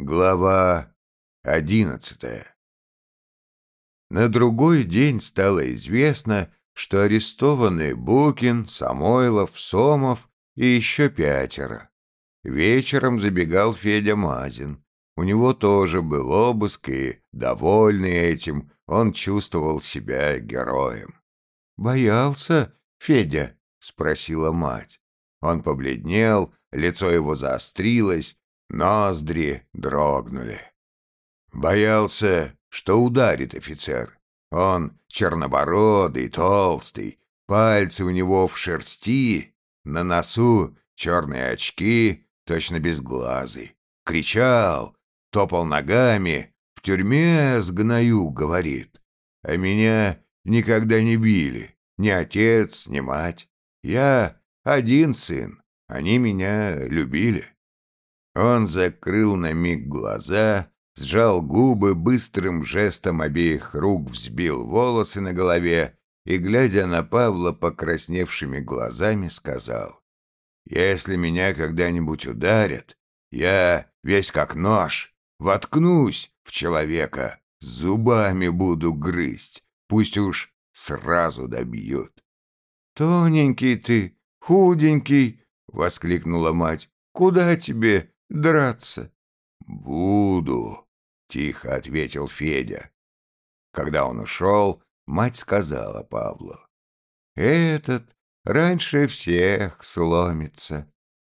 Глава одиннадцатая На другой день стало известно, что арестованы Букин, Самойлов, Сомов и еще пятеро. Вечером забегал Федя Мазин. У него тоже был обыск, и, довольный этим, он чувствовал себя героем. «Боялся, Федя?» — спросила мать. Он побледнел, лицо его заострилось, Ноздри дрогнули. Боялся, что ударит офицер. Он чернобородый, толстый, пальцы у него в шерсти, на носу черные очки, точно безглазый. Кричал, топал ногами, в тюрьме сгною, говорит. А меня никогда не били, ни отец, ни мать. Я один сын, они меня любили. Он закрыл на миг глаза, сжал губы, быстрым жестом обеих рук взбил волосы на голове и, глядя на Павла покрасневшими глазами, сказал, «Если меня когда-нибудь ударят, я весь как нож, воткнусь в человека, зубами буду грызть, пусть уж сразу добьют». «Тоненький ты, худенький!» — воскликнула мать. «Куда тебе драться?» «Буду», — тихо ответил Федя. Когда он ушел, мать сказала Павлу. «Этот раньше всех сломится».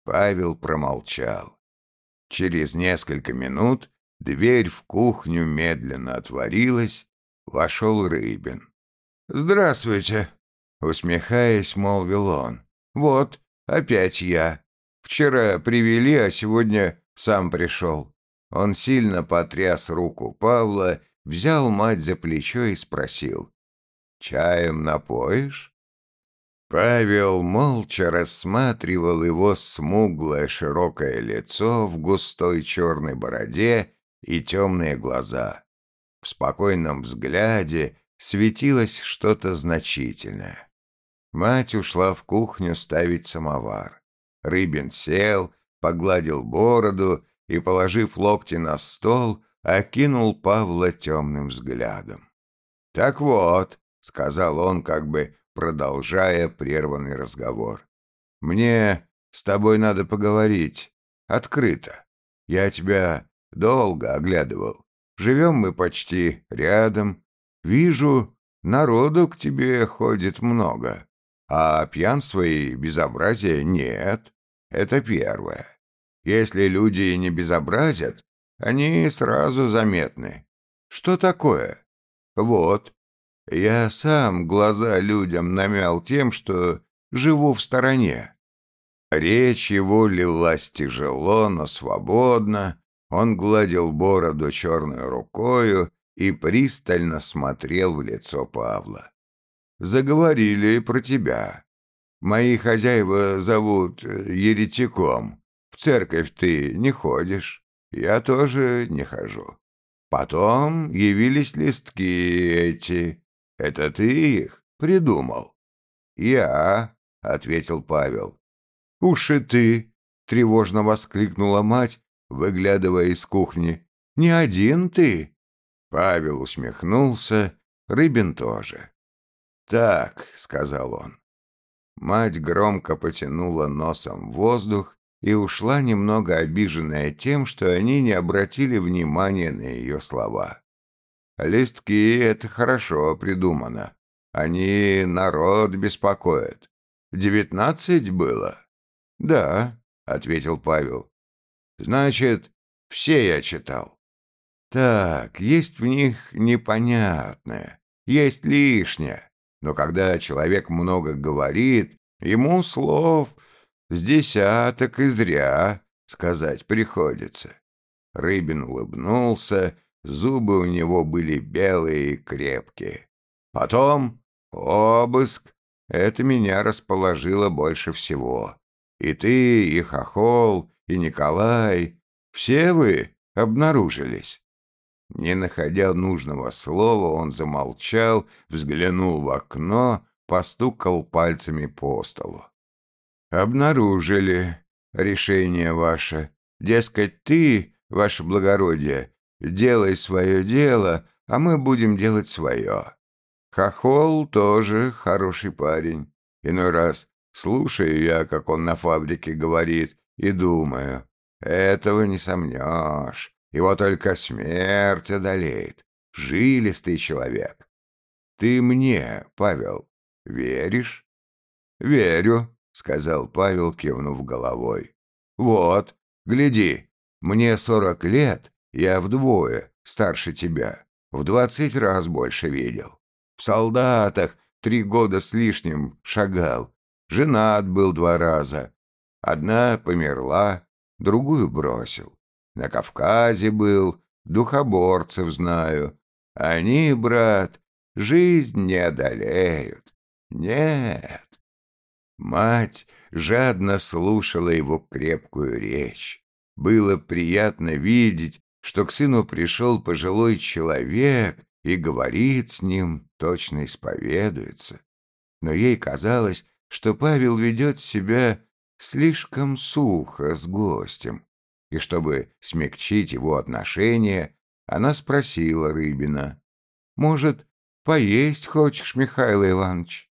Павел промолчал. Через несколько минут дверь в кухню медленно отворилась, вошел Рыбин. «Здравствуйте», — усмехаясь, молвил он. «Вот, опять я. Вчера привели, а сегодня сам пришел. Он сильно потряс руку Павла, взял мать за плечо и спросил. «Чаем напоишь?» Павел молча рассматривал его смуглое широкое лицо в густой черной бороде и темные глаза. В спокойном взгляде светилось что-то значительное. Мать ушла в кухню ставить самовар. Рыбин сел, погладил бороду и, положив локти на стол, окинул Павла темным взглядом. «Так вот», — сказал он, как бы продолжая прерванный разговор, — «мне с тобой надо поговорить. Открыто. Я тебя долго оглядывал. Живем мы почти рядом. Вижу, народу к тебе ходит много а пьянства и безобразия нет. Это первое. Если люди не безобразят, они сразу заметны. Что такое? Вот. Я сам глаза людям намял тем, что живу в стороне. Речь его лилась тяжело, но свободно. Он гладил бороду черной рукою и пристально смотрел в лицо Павла заговорили про тебя. Мои хозяева зовут э, еретиком. В церковь ты не ходишь, я тоже не хожу. Потом явились листки эти. Это ты их придумал? Я, — ответил Павел. Уж ты, — тревожно воскликнула мать, выглядывая из кухни. Не один ты. Павел усмехнулся, Рыбин тоже. «Так», — сказал он. Мать громко потянула носом воздух и ушла немного обиженная тем, что они не обратили внимания на ее слова. «Листки — это хорошо придумано. Они народ беспокоят. Девятнадцать было?» «Да», — ответил Павел. «Значит, все я читал». «Так, есть в них непонятное, есть лишнее. Но когда человек много говорит, ему слов с десяток и зря сказать приходится. Рыбин улыбнулся, зубы у него были белые и крепкие. Потом обыск. Это меня расположило больше всего. И ты, и Хохол, и Николай, все вы обнаружились. Не находя нужного слова, он замолчал, взглянул в окно, постукал пальцами по столу. «Обнаружили решение ваше. Дескать, ты ваше благородие, делай свое дело, а мы будем делать свое. Хохол тоже хороший парень. Иной раз слушаю я, как он на фабрике говорит, и думаю, этого не сомнешь, его только смерть одолеет. Жилистый человек. Ты мне, Павел, веришь? Верю, сказал Павел, кивнув головой. Вот, гляди, мне сорок лет, я вдвое старше тебя, в двадцать раз больше видел. В солдатах три года с лишним шагал, женат был два раза. Одна померла, другую бросил. На Кавказе был, духоборцев знаю. Они, брат, жизнь не одолеют. Нет. Мать жадно слушала его крепкую речь. Было приятно видеть, что к сыну пришел пожилой человек и говорит с ним, точно исповедуется. Но ей казалось, что Павел ведет себя слишком сухо с гостем, и чтобы смягчить его отношение, она спросила Рыбина, «Может, поесть хочешь, Михаил Иванович?»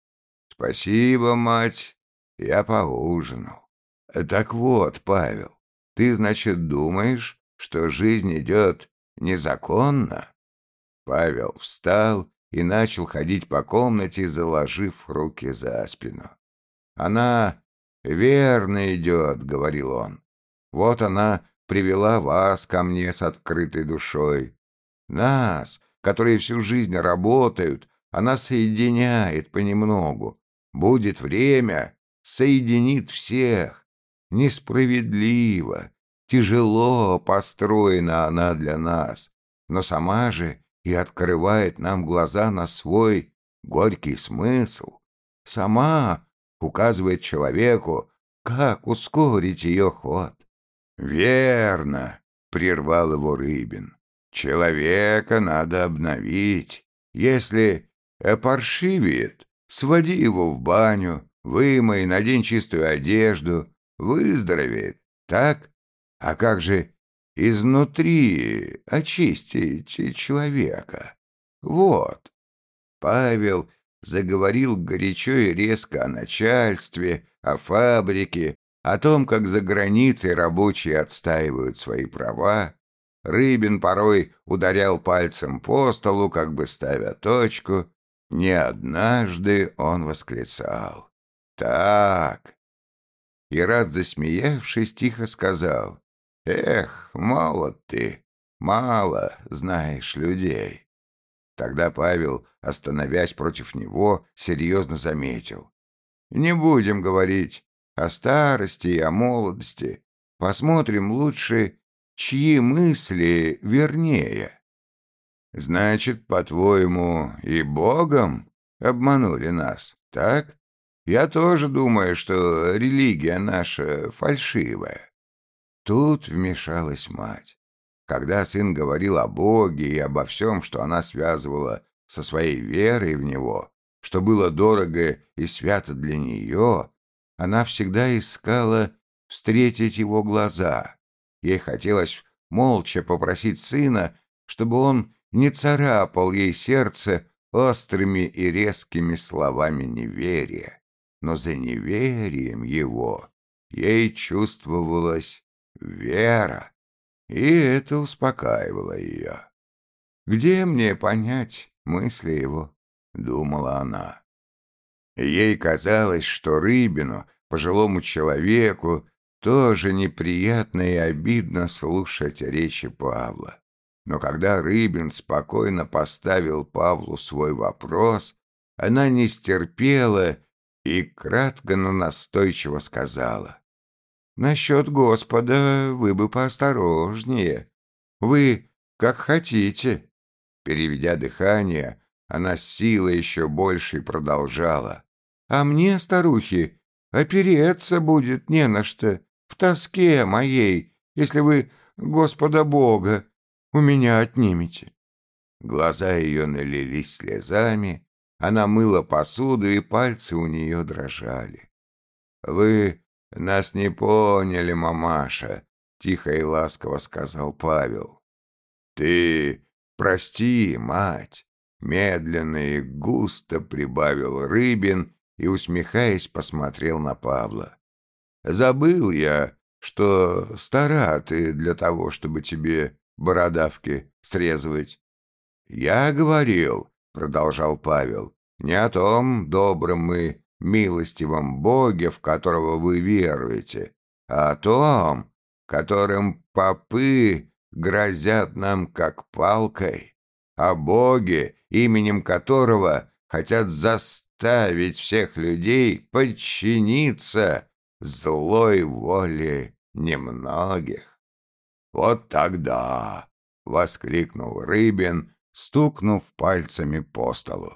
«Спасибо, мать, я поужинал». «Так вот, Павел, ты, значит, думаешь, что жизнь идет незаконно?» Павел встал и начал ходить по комнате, заложив руки за спину. «Она верно идет», — говорил он. «Вот она привела вас ко мне с открытой душой. Нас, которые всю жизнь работают, она соединяет понемногу. Будет время, соединит всех. Несправедливо, тяжело построена она для нас, но сама же и открывает нам глаза на свой горький смысл. Сама указывает человеку, как ускорить ее ход. «Верно», — прервал его Рыбин. «Человека надо обновить. Если опаршивеет, своди его в баню, вымой, надень чистую одежду, выздоровеет, так? А как же изнутри очистите человека. Вот. Павел заговорил горячо и резко о начальстве, о фабрике, о том, как за границей рабочие отстаивают свои права. Рыбин порой ударял пальцем по столу, как бы ставя точку. Не однажды он восклицал. «Так». И раз засмеявшись, тихо сказал. Эх, молод ты, мало знаешь людей. Тогда Павел, остановясь против него, серьезно заметил. Не будем говорить о старости и о молодости. Посмотрим лучше, чьи мысли вернее. Значит, по-твоему, и Богом обманули нас, так? Я тоже думаю, что религия наша фальшивая. Тут вмешалась мать. Когда сын говорил о Боге и обо всем, что она связывала со своей верой в Него, что было дорого и свято для нее, она всегда искала встретить его глаза. Ей хотелось молча попросить сына, чтобы он не царапал ей сердце острыми и резкими словами неверия. Но за неверием его ей чувствовалось Вера. И это успокаивало ее. «Где мне понять мысли его?» — думала она. Ей казалось, что Рыбину, пожилому человеку, тоже неприятно и обидно слушать речи Павла. Но когда Рыбин спокойно поставил Павлу свой вопрос, она не стерпела и кратко, но настойчиво сказала. Насчет Господа вы бы поосторожнее. Вы как хотите. Переведя дыхание, она с силой еще больше продолжала. А мне, старухи, опереться будет не на что в тоске моей, если вы Господа Бога у меня отнимете. Глаза ее налились слезами, она мыла посуду, и пальцы у нее дрожали. «Вы нас не поняли, мамаша. — тихо и ласково сказал Павел. «Ты прости, мать!» — медленно и густо прибавил Рыбин и, усмехаясь, посмотрел на Павла. «Забыл я, что стара ты для того, чтобы тебе бородавки срезывать». «Я говорил», — продолжал Павел, — «не о том добром и милостивом Боге, в которого вы веруете, а о том, которым попы грозят нам как палкой, о Боге, именем которого хотят заставить всех людей подчиниться злой воле немногих. «Вот тогда!» — воскликнул Рыбин, стукнув пальцами по столу.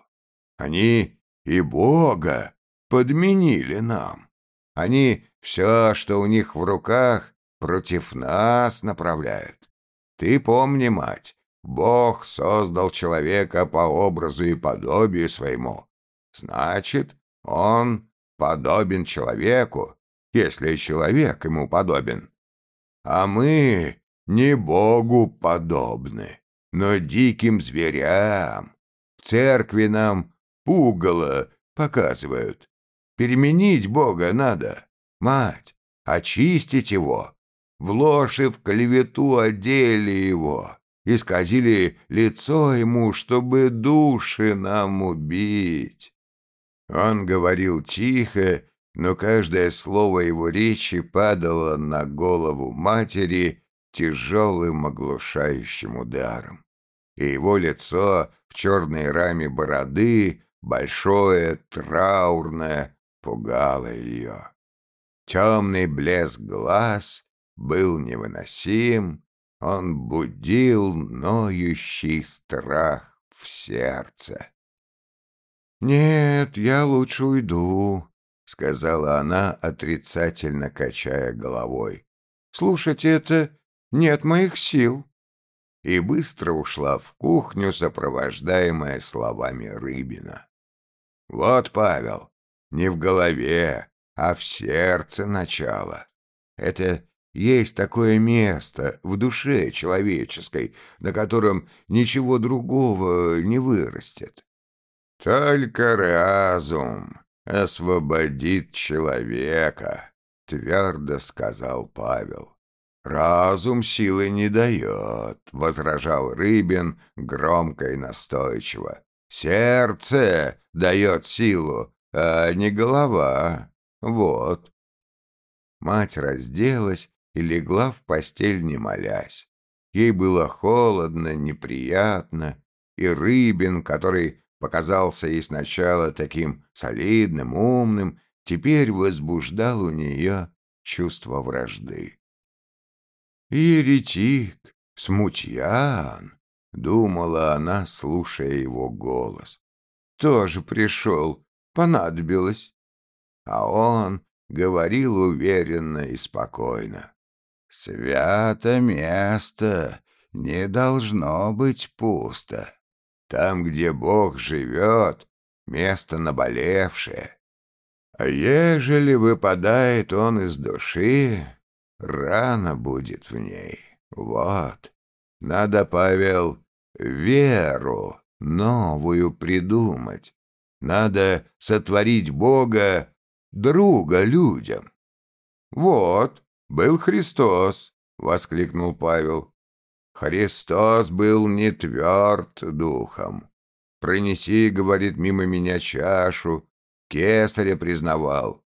«Они и Бога подменили нам. Они все, что у них в руках, против нас направляют. Ты помни, мать, Бог создал человека по образу и подобию своему. Значит, он подобен человеку, если человек ему подобен. А мы не Богу подобны, но диким зверям. В церкви нам пугало показывают. Переменить Бога надо, мать, очистить его. В ложь и в клевету одели его, исказили лицо ему, чтобы души нам убить. Он говорил тихо, но каждое слово его речи падало на голову матери тяжелым оглушающим ударом. И его лицо в черной раме бороды, большое, траурное, пугало ее. Темный блеск глаз был невыносим, он будил ноющий страх в сердце. «Нет, я лучше уйду», — сказала она, отрицательно качая головой. «Слушать это нет моих сил». И быстро ушла в кухню, сопровождаемая словами Рыбина. «Вот, Павел, не в голове, а в сердце начало. Это есть такое место в душе человеческой, на котором ничего другого не вырастет. Только разум освободит человека, твердо сказал Павел. «Разум силы не дает», — возражал Рыбин громко и настойчиво. «Сердце дает силу, а не голова. Вот. Мать разделась и легла в постель, не молясь. Ей было холодно, неприятно, и Рыбин, который показался ей сначала таким солидным, умным, теперь возбуждал у нее чувство вражды. «Еретик, смутьян», — думала она, слушая его голос. «Тоже пришел, понадобилось а он говорил уверенно и спокойно. «Свято место, не должно быть пусто. Там, где Бог живет, место наболевшее. А ежели выпадает он из души, рано будет в ней. Вот, надо, Павел, веру новую придумать. Надо сотворить Бога друга людям. «Вот, был Христос!» — воскликнул Павел. «Христос был не тверд духом. Пронеси, — говорит, — мимо меня чашу, кесаря признавал.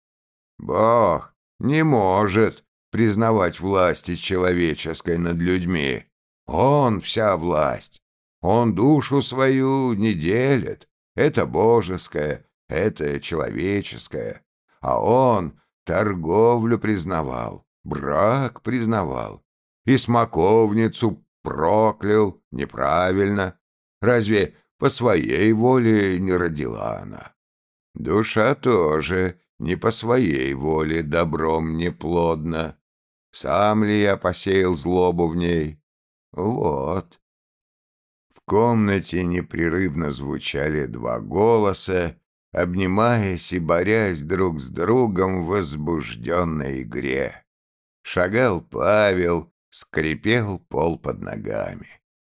Бог не может признавать власти человеческой над людьми. Он вся власть. Он душу свою не делит. Это божеское, это человеческое а он торговлю признавал, брак признавал, и смоковницу проклял неправильно. Разве по своей воле не родила она? Душа тоже не по своей воле добром не плодна. Сам ли я посеял злобу в ней? Вот. В комнате непрерывно звучали два голоса, обнимаясь и борясь друг с другом в возбужденной игре. шагал Павел, скрипел пол под ногами.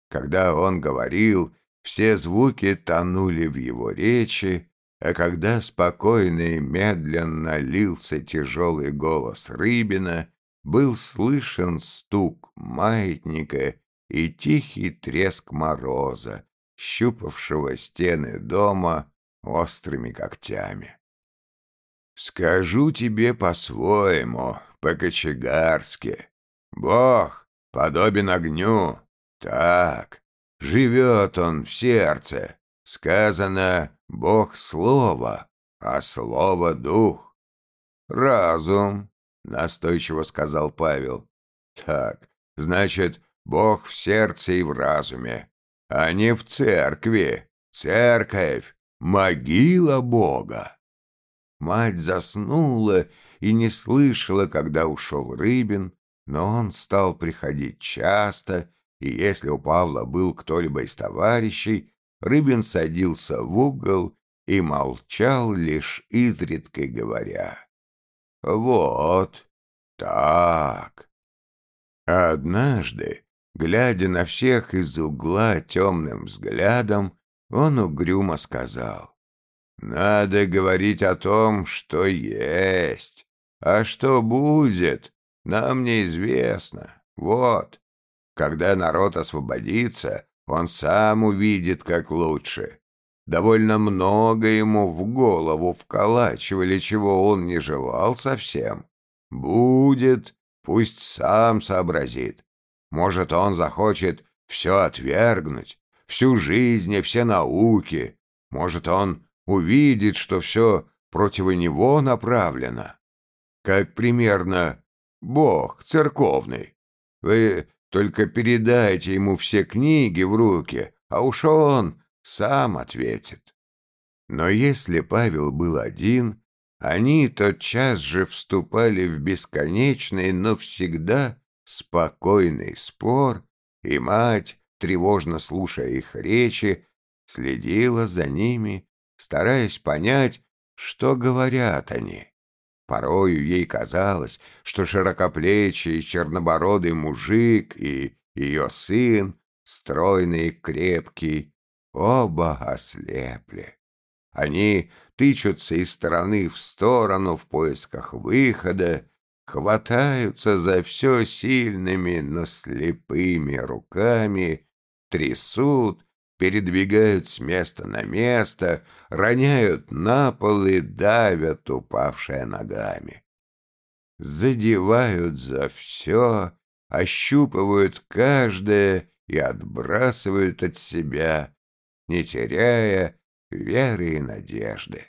Когда он говорил, все звуки тонули в его речи, а когда спокойно и медленно лился тяжелый голос Рыбина, был слышен стук маятника и тихий треск мороза, щупавшего стены дома острыми когтями. «Скажу тебе по-своему, по-кочегарски. Бог подобен огню. Так, живет он в сердце. Сказано «Бог — слово», а слово — дух. «Разум», — настойчиво сказал Павел. «Так, значит, Бог в сердце и в разуме, а не в церкви. Церковь — могила Бога». Мать заснула и не слышала, когда ушел Рыбин, но он стал приходить часто, и если у Павла был кто-либо из товарищей, Рыбин садился в угол и молчал, лишь изредка говоря. «Вот так». Однажды, глядя на всех из угла темным взглядом, он угрюмо сказал. «Надо говорить о том, что есть, а что будет, нам неизвестно. Вот, когда народ освободится, он сам увидит, как лучше. Довольно много ему в голову вколачивали, чего он не желал совсем. Будет, пусть сам сообразит. Может, он захочет все отвергнуть, всю жизнь и все науки. Может, он увидит, что все против него направлено. Как примерно Бог церковный. Вы только передайте ему все книги в руки, а уж он сам ответит. Но если Павел был один, они тотчас же вступали в бесконечный, но всегда спокойный спор, и мать, тревожно слушая их речи, следила за ними, стараясь понять, что говорят они. Порою ей казалось, что широкоплечий чернобородый мужик и ее сын, стройный и крепкий, оба ослепли. Они тычутся из стороны в сторону в поисках выхода, хватаются за все сильными, но слепыми руками, трясут передвигают с места на место, роняют на пол и давят упавшие ногами. Задевают за все, ощупывают каждое и отбрасывают от себя, не теряя веры и надежды.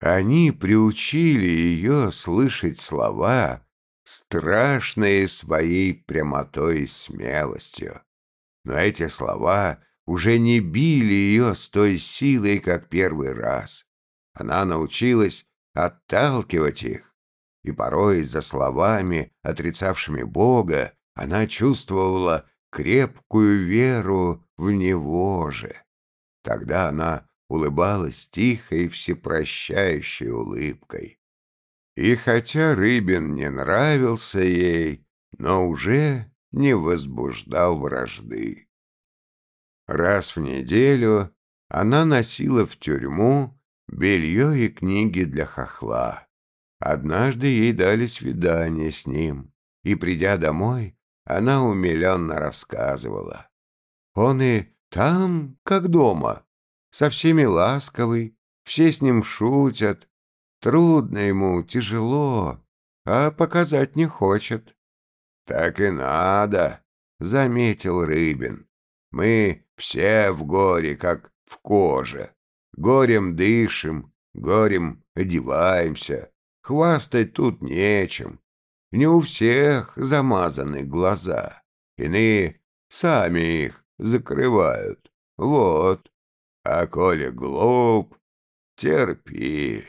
Они приучили ее слышать слова, страшные своей прямотой и смелостью. Но эти слова уже не били ее с той силой, как первый раз. Она научилась отталкивать их, и порой за словами, отрицавшими Бога, она чувствовала крепкую веру в Него же. Тогда она улыбалась тихой, всепрощающей улыбкой. И хотя Рыбин не нравился ей, но уже не возбуждал вражды. Раз в неделю она носила в тюрьму белье и книги для хохла. Однажды ей дали свидание с ним, и, придя домой, она умиленно рассказывала. Он и там, как дома, со всеми ласковый, все с ним шутят. Трудно ему, тяжело, а показать не хочет. — Так и надо, — заметил Рыбин. — Мы все в горе, как в коже. Горем дышим, горем одеваемся. Хвастать тут нечем. Не у всех замазаны глаза. Иные сами их закрывают. Вот. А коли глуп, терпи.